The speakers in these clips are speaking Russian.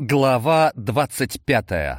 Глава 25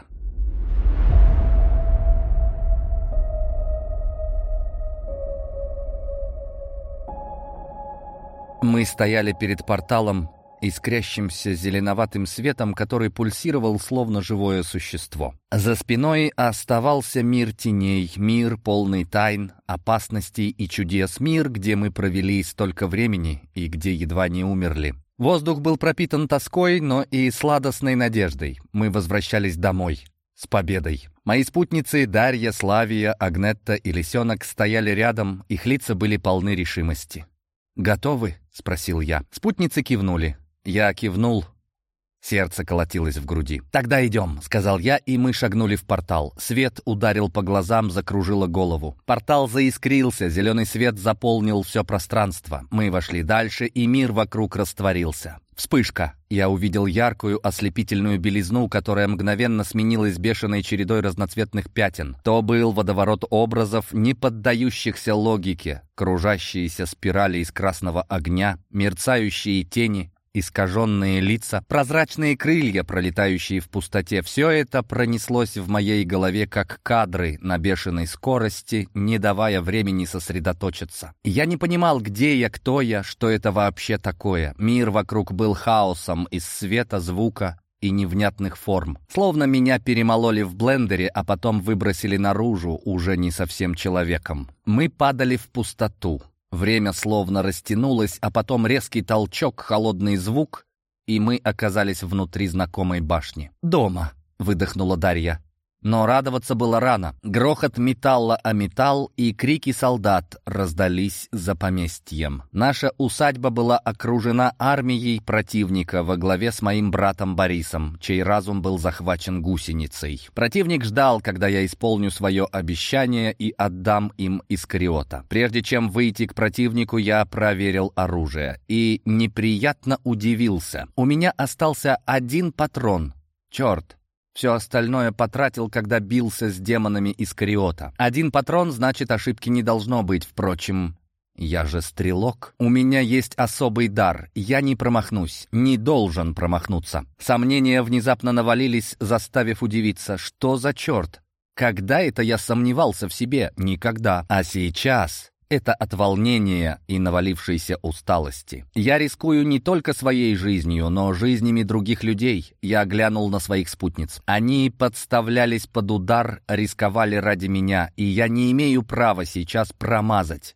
Мы стояли перед порталом, искрящимся зеленоватым светом, который пульсировал словно живое существо. За спиной оставался мир теней, мир полный тайн, опасностей и чудес, мир, где мы провели столько времени и где едва не умерли. Воздух был пропитан тоской, но и сладостной надеждой. Мы возвращались домой. С победой. Мои спутницы Дарья, Славия, Агнетта и Лисенок стояли рядом, их лица были полны решимости. «Готовы?» — спросил я. Спутницы кивнули. Я кивнул, Сердце колотилось в груди. «Тогда идем», — сказал я, и мы шагнули в портал. Свет ударил по глазам, закружило голову. Портал заискрился, зеленый свет заполнил все пространство. Мы вошли дальше, и мир вокруг растворился. Вспышка. Я увидел яркую, ослепительную белизну, которая мгновенно сменилась бешеной чередой разноцветных пятен. То был водоворот образов, не поддающихся логике, кружащиеся спирали из красного огня, мерцающие тени, искаженные лица, прозрачные крылья, пролетающие в пустоте. Все это пронеслось в моей голове как кадры на бешеной скорости, не давая времени сосредоточиться. Я не понимал, где я, кто я, что это вообще такое. Мир вокруг был хаосом из света, звука и невнятных форм. Словно меня перемололи в блендере, а потом выбросили наружу уже не совсем человеком. Мы падали в пустоту. Время словно растянулось, а потом резкий толчок, холодный звук, и мы оказались внутри знакомой башни. «Дома!» — выдохнула Дарья. Но радоваться было рано. Грохот металла о металл и крики солдат раздались за поместьем. Наша усадьба была окружена армией противника во главе с моим братом Борисом, чей разум был захвачен гусеницей. Противник ждал, когда я исполню свое обещание и отдам им Искариота. Прежде чем выйти к противнику, я проверил оружие и неприятно удивился. У меня остался один патрон. Черт! Все остальное потратил, когда бился с демонами из Кариота. Один патрон, значит, ошибки не должно быть, впрочем. Я же стрелок. У меня есть особый дар. Я не промахнусь, не должен промахнуться. Сомнения внезапно навалились, заставив удивиться. Что за черт? Когда это я сомневался в себе? Никогда. А сейчас... Это от волнения и навалившейся усталости. Я рискую не только своей жизнью, но жизнями других людей. Я глянул на своих спутниц. Они подставлялись под удар, рисковали ради меня, и я не имею права сейчас промазать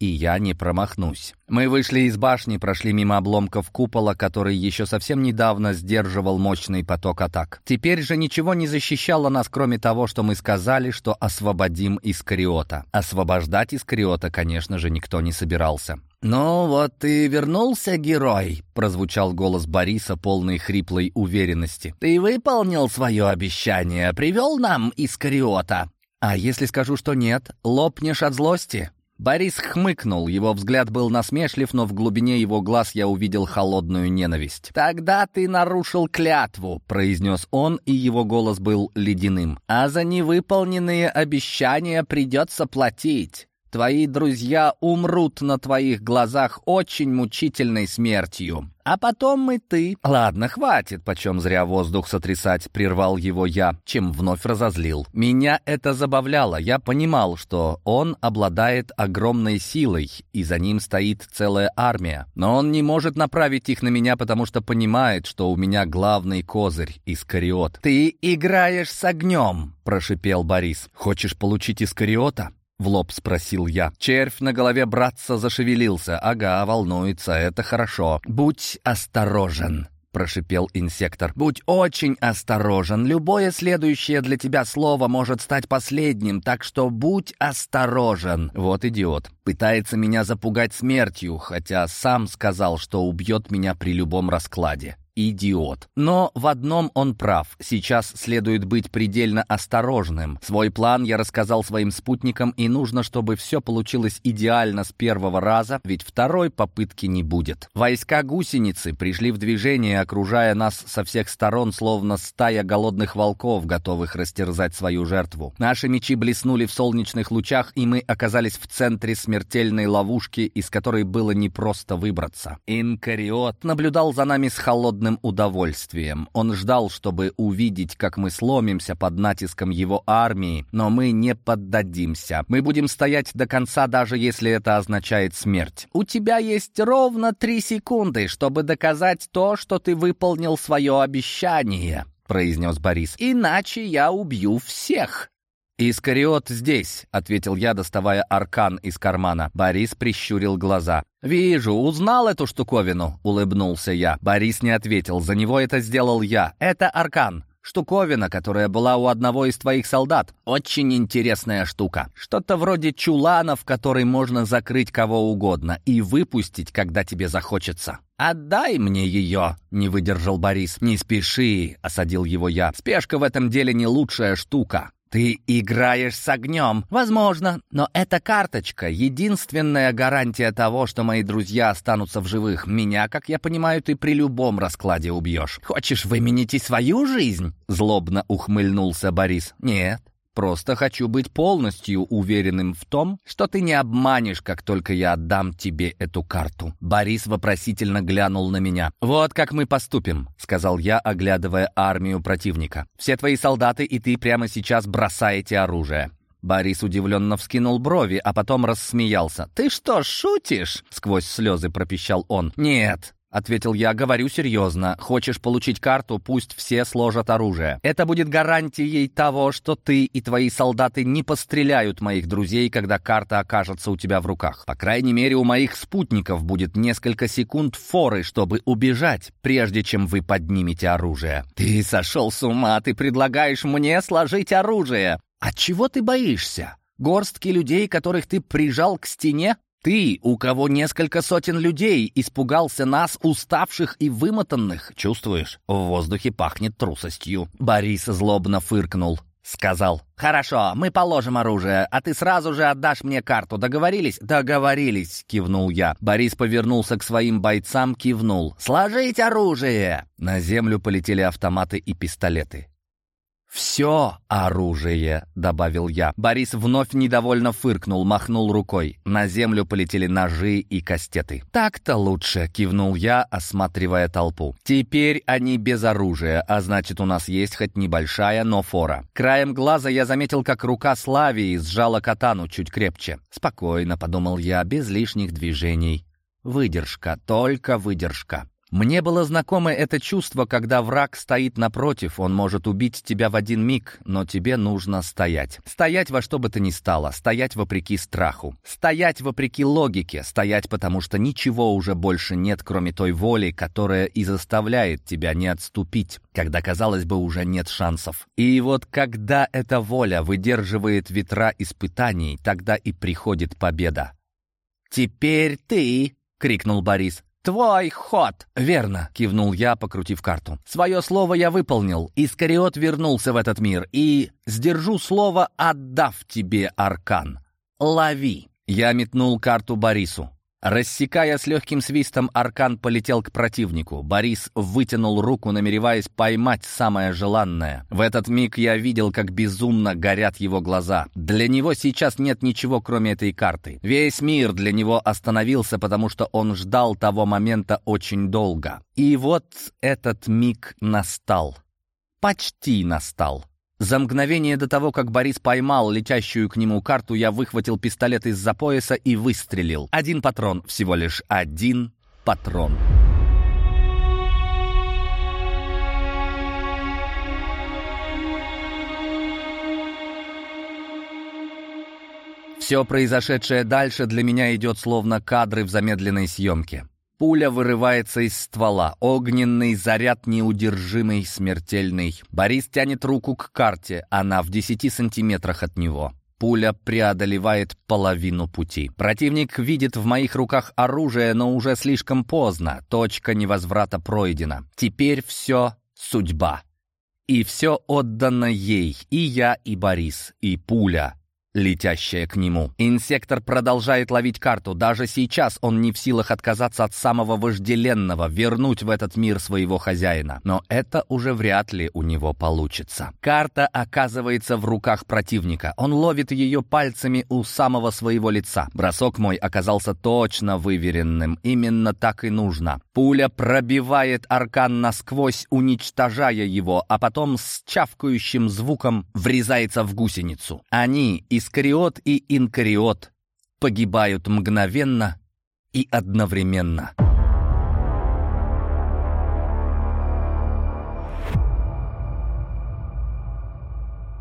и я не промахнусь. Мы вышли из башни, прошли мимо обломков купола, который еще совсем недавно сдерживал мощный поток атак. Теперь же ничего не защищало нас, кроме того, что мы сказали, что освободим Искариота. Освобождать Искариота, конечно же, никто не собирался. «Ну вот и вернулся, герой!» — прозвучал голос Бориса, полный хриплой уверенности. «Ты выполнил свое обещание, привел нам Искариота!» «А если скажу, что нет, лопнешь от злости?» Борис хмыкнул, его взгляд был насмешлив, но в глубине его глаз я увидел холодную ненависть. «Тогда ты нарушил клятву», — произнес он, и его голос был ледяным. «А за невыполненные обещания придется платить. Твои друзья умрут на твоих глазах очень мучительной смертью. А потом и ты. Ладно, хватит, почем зря воздух сотрясать, прервал его я, чем вновь разозлил. Меня это забавляло. Я понимал, что он обладает огромной силой, и за ним стоит целая армия. Но он не может направить их на меня, потому что понимает, что у меня главный козырь — Искариот. «Ты играешь с огнем!» — прошипел Борис. «Хочешь получить Искариота?» — в лоб спросил я. Червь на голове братца зашевелился. «Ага, волнуется, это хорошо. Будь осторожен». — прошипел инсектор. «Будь очень осторожен. Любое следующее для тебя слово может стать последним, так что будь осторожен». Вот идиот. Пытается меня запугать смертью, хотя сам сказал, что убьет меня при любом раскладе идиот. Но в одном он прав. Сейчас следует быть предельно осторожным. Свой план я рассказал своим спутникам, и нужно, чтобы все получилось идеально с первого раза, ведь второй попытки не будет. Войска гусеницы пришли в движение, окружая нас со всех сторон, словно стая голодных волков, готовых растерзать свою жертву. Наши мечи блеснули в солнечных лучах, и мы оказались в центре смертельной ловушки, из которой было непросто выбраться. Инкариот наблюдал за нами с холодным жадным удовольствием. Он ждал, чтобы увидеть, как мы сломимся под натиском его армии, но мы не поддадимся. Мы будем стоять до конца, даже если это означает смерть. У тебя есть ровно три секунды, чтобы доказать то, что ты выполнил свое обещание», — произнес Борис. «Иначе я убью всех». «Искариот здесь», — ответил я, доставая аркан из кармана. Борис прищурил глаза. «Вижу, узнал эту штуковину», — улыбнулся я. Борис не ответил, за него это сделал я. «Это аркан». «Штуковина, которая была у одного из твоих солдат. Очень интересная штука. Что-то вроде чулана, в который можно закрыть кого угодно и выпустить, когда тебе захочется». «Отдай мне ее!» — не выдержал Борис. «Не спеши!» — осадил его я. «Спешка в этом деле не лучшая штука. Ты играешь с огнем. Возможно, но эта карточка — единственная гарантия того, что мои друзья останутся в живых. Меня, как я понимаю, ты при любом раскладе убьешь. Хочешь выменить и свою жизнь?» Злобно ухмыльнулся Борис. «Нет, Просто хочу быть полностью уверенным в том, что ты не обманешь, как только я отдам тебе эту карту». Борис вопросительно глянул на меня. «Вот как мы поступим», — сказал я, оглядывая армию противника. «Все твои солдаты и ты прямо сейчас бросаете оружие». Борис удивленно вскинул брови, а потом рассмеялся. «Ты что, шутишь?» — сквозь слезы пропищал он. «Нет, — ответил я, — говорю серьезно. Хочешь получить карту, пусть все сложат оружие. Это будет гарантией того, что ты и твои солдаты не постреляют моих друзей, когда карта окажется у тебя в руках. По крайней мере, у моих спутников будет несколько секунд форы, чтобы убежать, прежде чем вы поднимете оружие. Ты сошел с ума, ты предлагаешь мне сложить оружие. А чего ты боишься? Горстки людей, которых ты прижал к стене? Ты, у кого несколько сотен людей, испугался нас, уставших и вымотанных. Чувствуешь, в воздухе пахнет трусостью. Борис злобно фыркнул. Сказал. «Хорошо, мы положим оружие, а ты сразу же отдашь мне карту. Договорились?» «Договорились», — кивнул я. Борис повернулся к своим бойцам, кивнул. «Сложить оружие!» На землю полетели автоматы и пистолеты. «Все оружие», — добавил я. Борис вновь недовольно фыркнул, махнул рукой. На землю полетели ножи и кастеты. «Так-то лучше», — кивнул я, осматривая толпу. «Теперь они без оружия, а значит, у нас есть хоть небольшая, но фора». Краем глаза я заметил, как рука Славии сжала катану чуть крепче. «Спокойно», — подумал я, без лишних движений. «Выдержка, только выдержка». Мне было знакомо это чувство, когда враг стоит напротив, он может убить тебя в один миг, но тебе нужно стоять. Стоять во что бы то ни стало, стоять вопреки страху, стоять вопреки логике, стоять потому что ничего уже больше нет, кроме той воли, которая и заставляет тебя не отступить, когда, казалось бы, уже нет шансов. И вот когда эта воля выдерживает ветра испытаний, тогда и приходит победа. «Теперь ты!» — крикнул Борис. «Твой ход!» «Верно!» — кивнул я, покрутив карту. «Свое слово я выполнил. Искариот вернулся в этот мир. И сдержу слово, отдав тебе аркан. Лови!» Я метнул карту Борису. Рассекая с легким свистом, аркан полетел к противнику. Борис вытянул руку, намереваясь поймать самое желанное. В этот миг я видел, как безумно горят его глаза. Для него сейчас нет ничего, кроме этой карты. Весь мир для него остановился, потому что он ждал того момента очень долго. И вот этот миг настал. Почти настал. За мгновение до того, как Борис поймал летящую к нему карту, я выхватил пистолет из-за пояса и выстрелил. Один патрон, всего лишь один патрон. Все произошедшее дальше для меня идет словно кадры в замедленной съемке. Пуля вырывается из ствола. Огненный заряд неудержимый, смертельный. Борис тянет руку к карте. Она в 10 сантиметрах от него. Пуля преодолевает половину пути. Противник видит в моих руках оружие, но уже слишком поздно. Точка невозврата пройдена. Теперь все судьба. И все отдано ей. И я, и Борис, и пуля летящая к нему. Инсектор продолжает ловить карту. Даже сейчас он не в силах отказаться от самого вожделенного, вернуть в этот мир своего хозяина. Но это уже вряд ли у него получится. Карта оказывается в руках противника. Он ловит ее пальцами у самого своего лица. Бросок мой оказался точно выверенным. Именно так и нужно. Пуля пробивает аркан насквозь, уничтожая его, а потом с чавкающим звуком врезается в гусеницу. Они и Искариот и Инкариот погибают мгновенно и одновременно.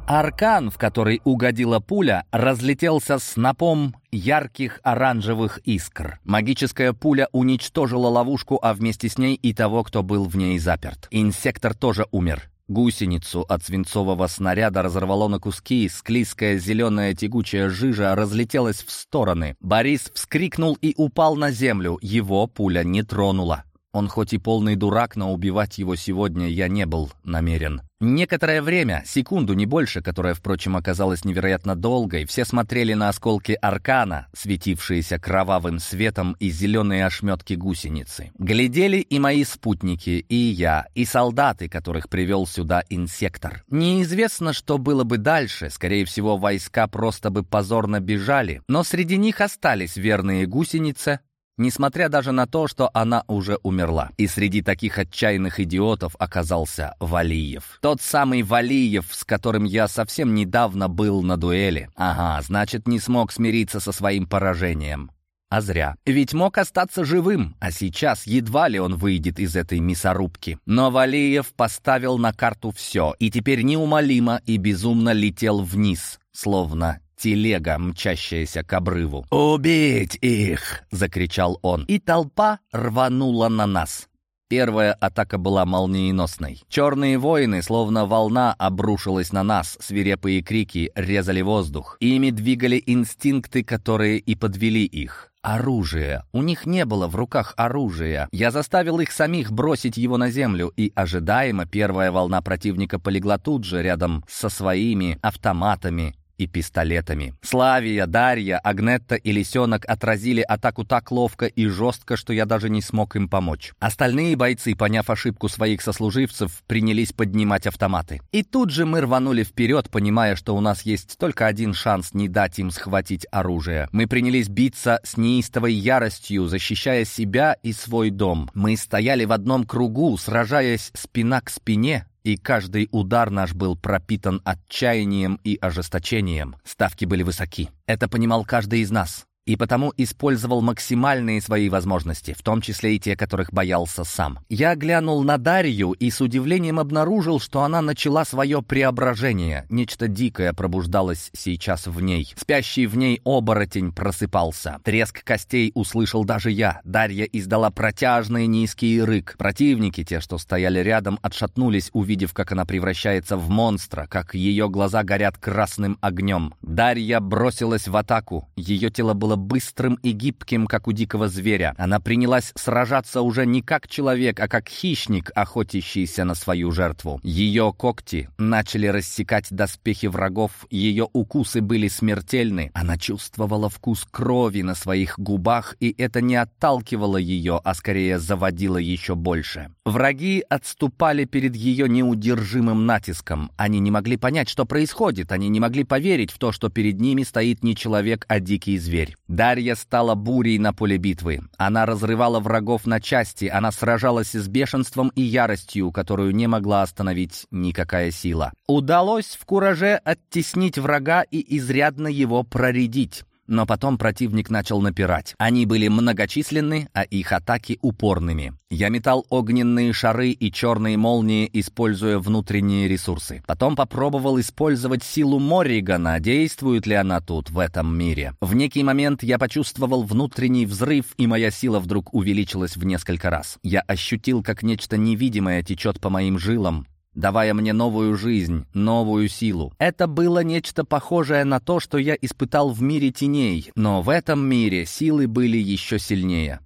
Аркан, в который угодила пуля, разлетелся снопом ярких оранжевых искр. Магическая пуля уничтожила ловушку, а вместе с ней и того, кто был в ней заперт. Инсектор тоже умер. Гусеницу от свинцового снаряда разорвало на куски, склизкая зеленая тягучая жижа разлетелась в стороны. Борис вскрикнул и упал на землю, его пуля не тронула. Он хоть и полный дурак, но убивать его сегодня я не был намерен. Некоторое время, секунду, не больше, которая, впрочем, оказалась невероятно долгой, все смотрели на осколки аркана, светившиеся кровавым светом и зеленые ошметки гусеницы. Глядели и мои спутники, и я, и солдаты, которых привел сюда инсектор. Неизвестно, что было бы дальше, скорее всего, войска просто бы позорно бежали, но среди них остались верные гусеницы, несмотря даже на то, что она уже умерла. И среди таких отчаянных идиотов оказался Валиев. Тот самый Валиев, с которым я совсем недавно был на дуэли. Ага, значит, не смог смириться со своим поражением. А зря. Ведь мог остаться живым, а сейчас едва ли он выйдет из этой мясорубки. Но Валиев поставил на карту все, и теперь неумолимо и безумно летел вниз, словно телега, мчащаяся к обрыву. «Убить их!» — закричал он. И толпа рванула на нас. Первая атака была молниеносной. Черные воины, словно волна, обрушилась на нас. Свирепые крики резали воздух. Ими двигали инстинкты, которые и подвели их. Оружие. У них не было в руках оружия. Я заставил их самих бросить его на землю, и ожидаемо первая волна противника полегла тут же рядом со своими автоматами, и пистолетами. Славия, Дарья, Агнетта и Лисенок отразили атаку так ловко и жестко, что я даже не смог им помочь. Остальные бойцы, поняв ошибку своих сослуживцев, принялись поднимать автоматы. И тут же мы рванули вперед, понимая, что у нас есть только один шанс не дать им схватить оружие. Мы принялись биться с неистовой яростью, защищая себя и свой дом. Мы стояли в одном кругу, сражаясь спина к спине, и каждый удар наш был пропитан отчаянием и ожесточением. Ставки были высоки. Это понимал каждый из нас и потому использовал максимальные свои возможности, в том числе и те, которых боялся сам. Я глянул на Дарью и с удивлением обнаружил, что она начала свое преображение. Нечто дикое пробуждалось сейчас в ней. Спящий в ней оборотень просыпался. Треск костей услышал даже я. Дарья издала протяжный низкий рык. Противники, те, что стояли рядом, отшатнулись, увидев, как она превращается в монстра, как ее глаза горят красным огнем. Дарья бросилась в атаку. Ее тело было быстрым и гибким, как у дикого зверя. Она принялась сражаться уже не как человек, а как хищник, охотящийся на свою жертву. Ее когти начали рассекать доспехи врагов, ее укусы были смертельны. Она чувствовала вкус крови на своих губах, и это не отталкивало ее, а скорее заводило еще больше. Враги отступали перед ее неудержимым натиском. Они не могли понять, что происходит, они не могли поверить в то, что перед ними стоит не человек, а дикий зверь. Дарья стала бурей на поле битвы. Она разрывала врагов на части, она сражалась с бешенством и яростью, которую не могла остановить никакая сила. Удалось в кураже оттеснить врага и изрядно его проредить но потом противник начал напирать. Они были многочисленны, а их атаки упорными. Я метал огненные шары и черные молнии, используя внутренние ресурсы. Потом попробовал использовать силу Морригана, действует ли она тут, в этом мире. В некий момент я почувствовал внутренний взрыв, и моя сила вдруг увеличилась в несколько раз. Я ощутил, как нечто невидимое течет по моим жилам, давая мне новую жизнь, новую силу. Это было нечто похожее на то, что я испытал в мире теней, но в этом мире силы были еще сильнее.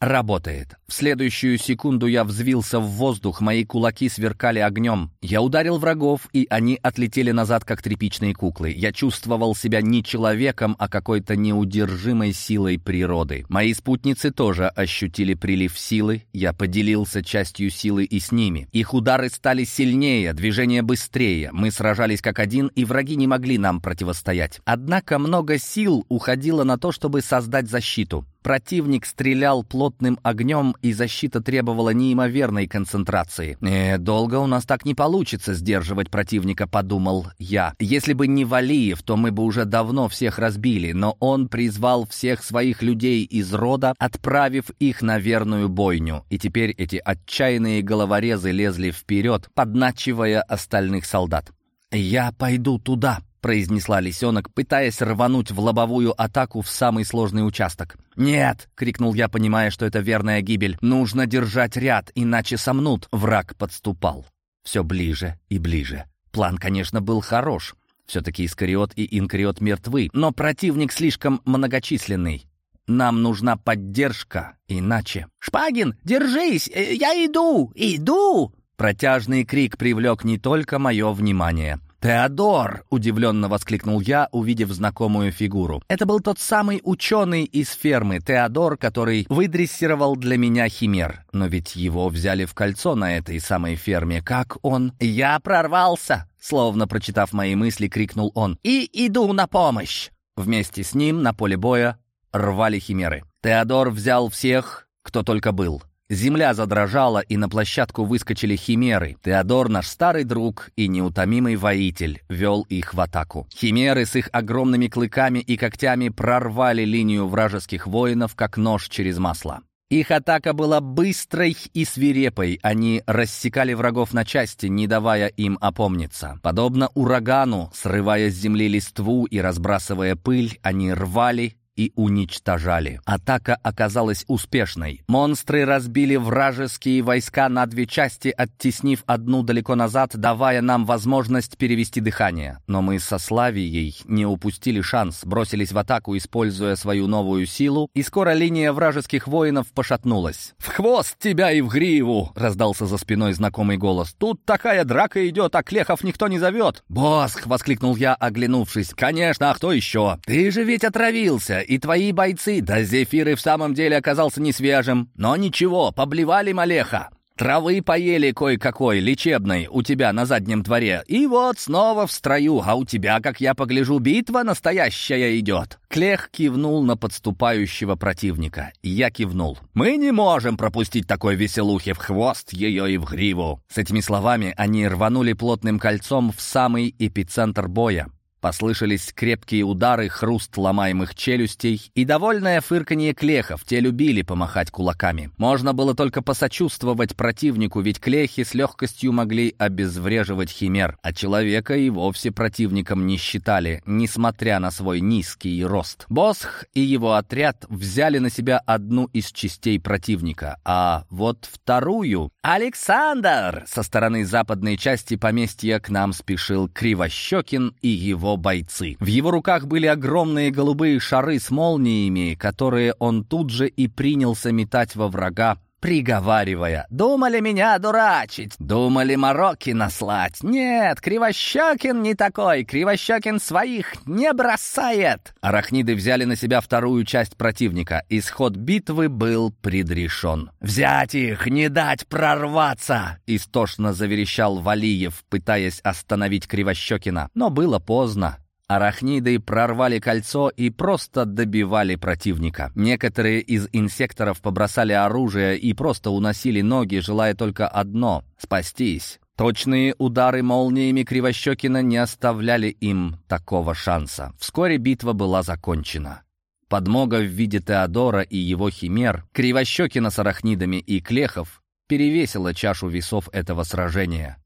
Работает. В следующую секунду я взвился в воздух, мои кулаки сверкали огнем. Я ударил врагов, и они отлетели назад, как тряпичные куклы. Я чувствовал себя не человеком, а какой-то неудержимой силой природы. Мои спутницы тоже ощутили прилив силы. Я поделился частью силы и с ними. Их удары стали сильнее, движения быстрее. Мы сражались как один, и враги не могли нам противостоять. Однако много сил уходило на то, чтобы создать защиту. Противник стрелял плотным огнем, и защита требовала неимоверной концентрации. «Э, «Долго у нас так не получится сдерживать противника», — подумал я. «Если бы не Валиев, то мы бы уже давно всех разбили, но он призвал всех своих людей из рода, отправив их на верную бойню. И теперь эти отчаянные головорезы лезли вперед, подначивая остальных солдат. «Я пойду туда», — произнесла лисенок, пытаясь рвануть в лобовую атаку в самый сложный участок. «Нет!» — крикнул я, понимая, что это верная гибель. «Нужно держать ряд, иначе сомнут!» Враг подступал. Все ближе и ближе. План, конечно, был хорош. Все-таки Искариот и Инкариот мертвы, но противник слишком многочисленный. Нам нужна поддержка, иначе... «Шпагин, держись! Э, я иду! Иду!» Протяжный крик привлек не только мое внимание — «Теодор!» — удивленно воскликнул я, увидев знакомую фигуру. Это был тот самый ученый из фермы, Теодор, который выдрессировал для меня химер. Но ведь его взяли в кольцо на этой самой ферме. Как он... «Я прорвался!» — словно прочитав мои мысли, крикнул он. «И иду на помощь!» Вместе с ним на поле боя рвали химеры. Теодор взял всех, кто только был. Земля задрожала, и на площадку выскочили химеры. Теодор, наш старый друг и неутомимый воитель, вел их в атаку. Химеры с их огромными клыками и когтями прорвали линию вражеских воинов, как нож через масло. Их атака была быстрой и свирепой, они рассекали врагов на части, не давая им опомниться. Подобно урагану, срывая с земли листву и разбрасывая пыль, они рвали, и уничтожали. Атака оказалась успешной. Монстры разбили вражеские войска на две части, оттеснив одну далеко назад, давая нам возможность перевести дыхание. Но мы со Славией не упустили шанс, бросились в атаку, используя свою новую силу, и скоро линия вражеских воинов пошатнулась. «В хвост тебя и в гриву!» — раздался за спиной знакомый голос. «Тут такая драка идет, а Клехов никто не зовет!» «Босх!» — воскликнул я, оглянувшись. «Конечно, а кто еще?» «Ты же ведь отравился и твои бойцы, да Зефир и в самом деле оказался не свежим. Но ничего, поблевали Малеха. Травы поели кое-какой, лечебной, у тебя на заднем дворе. И вот снова в строю, а у тебя, как я погляжу, битва настоящая идет». Клех кивнул на подступающего противника. Я кивнул. «Мы не можем пропустить такой веселухи в хвост ее и в гриву». С этими словами они рванули плотным кольцом в самый эпицентр боя. Послышались крепкие удары, хруст ломаемых челюстей и довольное фырканье клехов. Те любили помахать кулаками. Можно было только посочувствовать противнику, ведь клехи с легкостью могли обезвреживать химер, а человека и вовсе противником не считали, несмотря на свой низкий рост. Босх и его отряд взяли на себя одну из частей противника, а вот вторую... «Александр!» Со стороны западной части поместья к нам спешил Кривощекин и его его бойцы. В его руках были огромные голубые шары с молниями, которые он тут же и принялся метать во врага, приговаривая. «Думали меня дурачить, думали мороки наслать. Нет, Кривощекин не такой, Кривощекин своих не бросает!» Арахниды взяли на себя вторую часть противника. Исход битвы был предрешен. «Взять их, не дать прорваться!» Истошно заверещал Валиев, пытаясь остановить Кривощекина. Но было поздно. Арахниды прорвали кольцо и просто добивали противника. Некоторые из инсекторов побросали оружие и просто уносили ноги, желая только одно — спастись. Точные удары молниями Кривощекина не оставляли им такого шанса. Вскоре битва была закончена. Подмога в виде Теодора и его химер, Кривощекина с арахнидами и Клехов перевесила чашу весов этого сражения.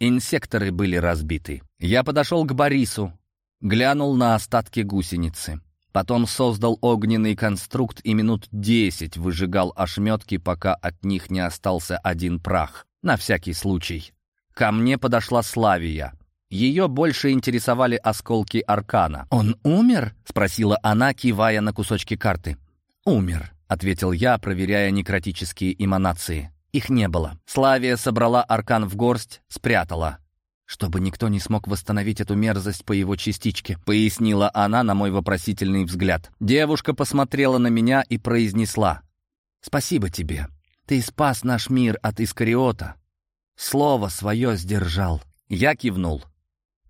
Инсекторы были разбиты. Я подошел к Борису, глянул на остатки гусеницы. Потом создал огненный конструкт и минут десять выжигал ошметки, пока от них не остался один прах. На всякий случай. Ко мне подошла Славия. Ее больше интересовали осколки аркана. «Он умер?» — спросила она, кивая на кусочки карты. «Умер», — ответил я, проверяя некротические эманации. Их не было. Славия собрала аркан в горсть, спрятала чтобы никто не смог восстановить эту мерзость по его частичке», — пояснила она на мой вопросительный взгляд. Девушка посмотрела на меня и произнесла. «Спасибо тебе. Ты спас наш мир от Искариота. Слово свое сдержал». Я кивнул.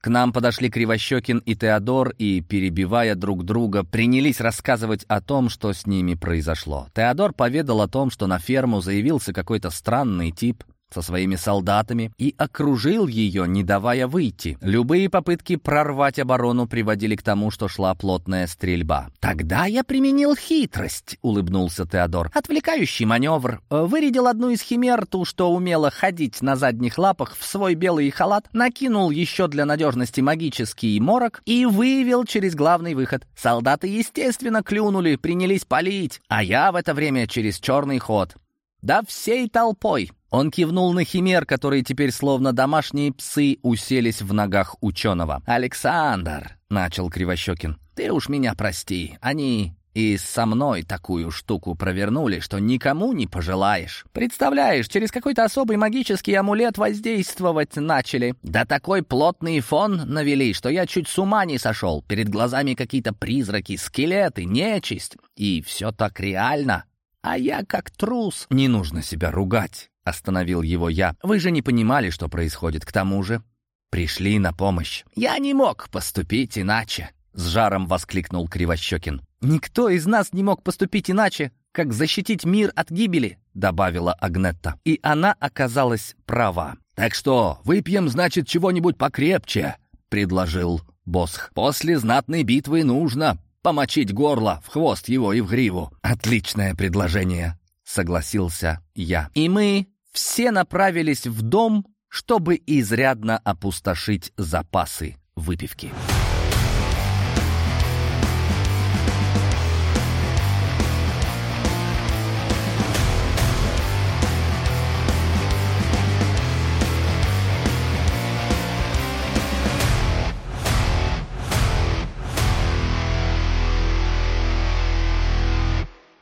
К нам подошли Кривощекин и Теодор, и, перебивая друг друга, принялись рассказывать о том, что с ними произошло. Теодор поведал о том, что на ферму заявился какой-то странный тип, со своими солдатами и окружил ее, не давая выйти. Любые попытки прорвать оборону приводили к тому, что шла плотная стрельба. «Тогда я применил хитрость», — улыбнулся Теодор. «Отвлекающий маневр. Вырядил одну из химер, ту, что умела ходить на задних лапах, в свой белый халат, накинул еще для надежности магический морок и вывел через главный выход. Солдаты, естественно, клюнули, принялись палить, а я в это время через черный ход. «Да всей толпой!» Он кивнул на химер, которые теперь словно домашние псы уселись в ногах ученого. «Александр!» — начал Кривощекин. «Ты уж меня прости, они и со мной такую штуку провернули, что никому не пожелаешь. Представляешь, через какой-то особый магический амулет воздействовать начали. Да такой плотный фон навели, что я чуть с ума не сошел. Перед глазами какие-то призраки, скелеты, нечисть. И все так реально. А я как трус. Не нужно себя ругать, остановил его я. Вы же не понимали, что происходит. К тому же пришли на помощь. Я не мог поступить иначе, с жаром воскликнул Кривощекин. Никто из нас не мог поступить иначе, как защитить мир от гибели, добавила Агнетта. И она оказалась права. Так что, выпьем, значит, чего-нибудь покрепче, предложил Босх. После знатной битвы нужно Помочить горло, в хвост его и в гриву. Отличное предложение, согласился я. И мы все направились в дом, чтобы изрядно опустошить запасы выпивки.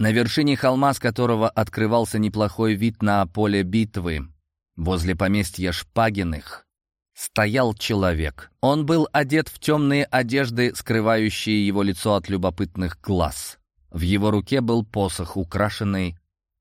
на вершине холма, с которого открывался неплохой вид на поле битвы, возле поместья Шпагиных, стоял человек. Он был одет в темные одежды, скрывающие его лицо от любопытных глаз. В его руке был посох, украшенный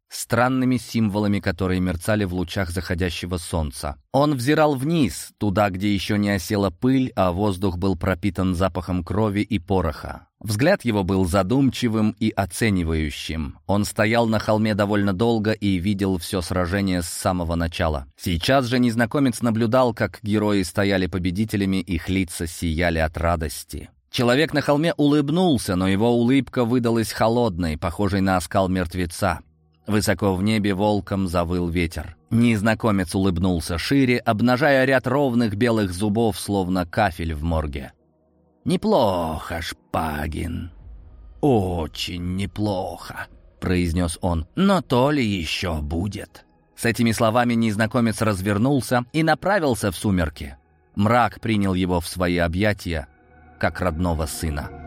странными символами, которые мерцали в лучах заходящего солнца. Он взирал вниз, туда, где еще не осела пыль, а воздух был пропитан запахом крови и пороха. Взгляд его был задумчивым и оценивающим. Он стоял на холме довольно долго и видел все сражение с самого начала. Сейчас же незнакомец наблюдал, как герои стояли победителями, их лица сияли от радости. Человек на холме улыбнулся, но его улыбка выдалась холодной, похожей на оскал мертвеца. Высоко в небе волком завыл ветер. Незнакомец улыбнулся шире, обнажая ряд ровных белых зубов, словно кафель в морге. «Неплохо, Шпагин. Очень неплохо», — произнес он. «Но то ли еще будет». С этими словами незнакомец развернулся и направился в сумерки. Мрак принял его в свои объятия, как родного сына.